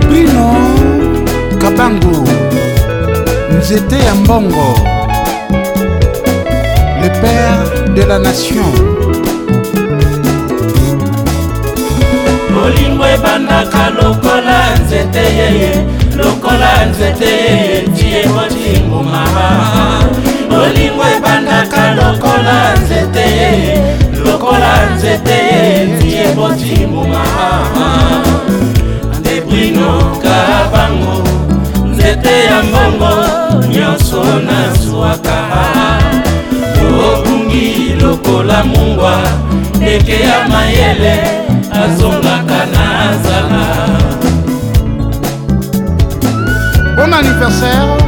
lebrino kabangu nzete ya mbongo le père de la nation bolingo ebandaka lokola nzete yeye lokola nzete yeye tie motinguma ndeke ya mayele azongaka na zala bon anniversaire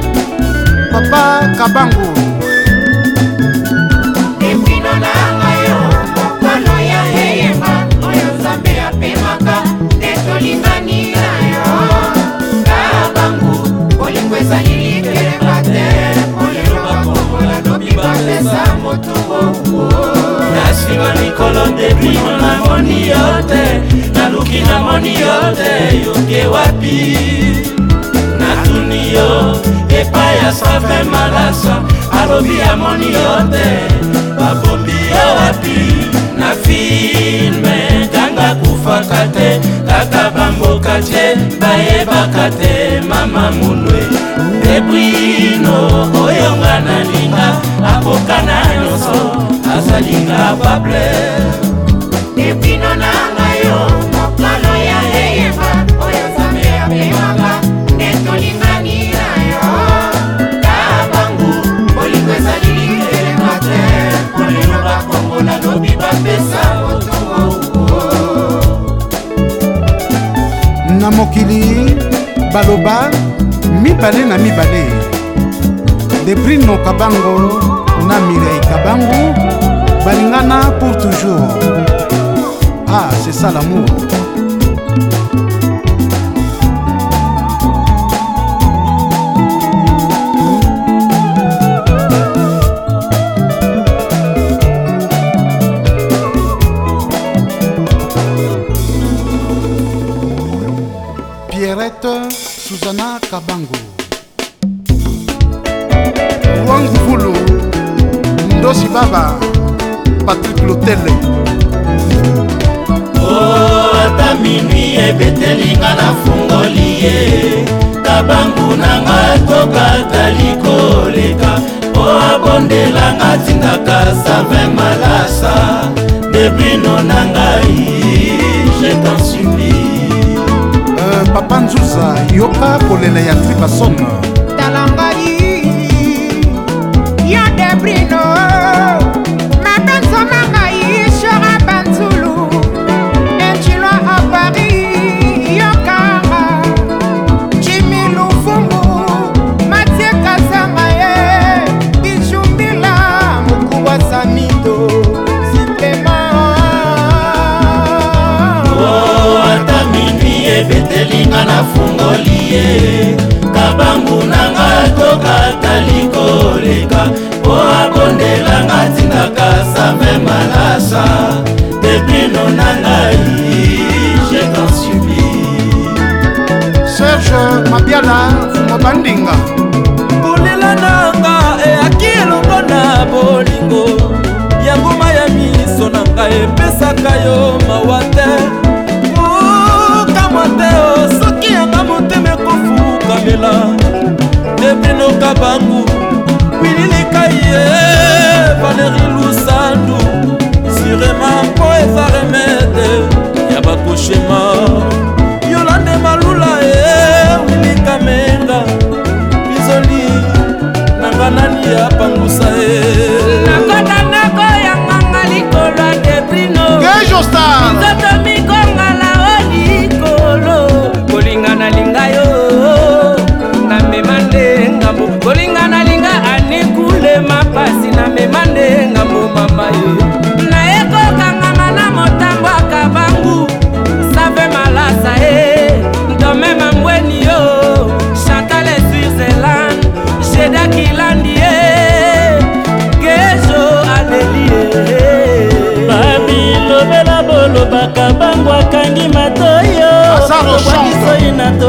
papa kabangu mokolo debino namoni yo te naluki namoni yo te yoke wapi natuni yo epai ya safe malasa alobi amoni yo te babombi yo wapi na filme kanga kufaka te kaka bamboka te bayebaka te mama munwe debrino oyo nga nalinga akoka na nyonso azalinga pable mokili baloba mibale na mibale debrino kabango na mirei kabangu balingana pour toujours ah c'est ça l'amour kabango wanguvulu ndosi baba patrik lotele oh, ata oh, minui ebetelinga na fungoli ye kabangu nanga tokata likoleka po abondelanga tindaka 120 malasa debino na ngai je tansubi papa nzuza yoka kolela ya tribasone ngai yo mawa te kokamwa te o soki yanga motema ekofukamela debrinoka bangu wililika ye valeri lusandu sirema mpo eza remede ya bakoshema yolande malula e wilika menga bizoli nanga nani ya pangusa e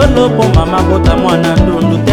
lolo mpo mama kota mwana ndundu te